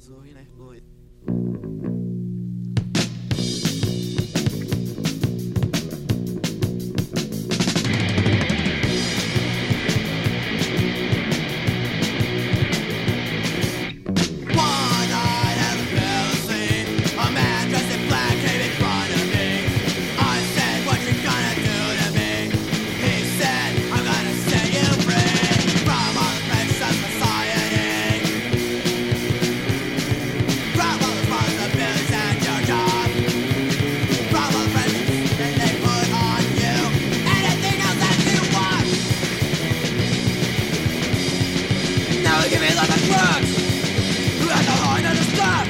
rồi này rồi drugs Alcohol non-stop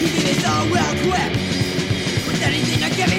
You think it's all well equipped With anything I give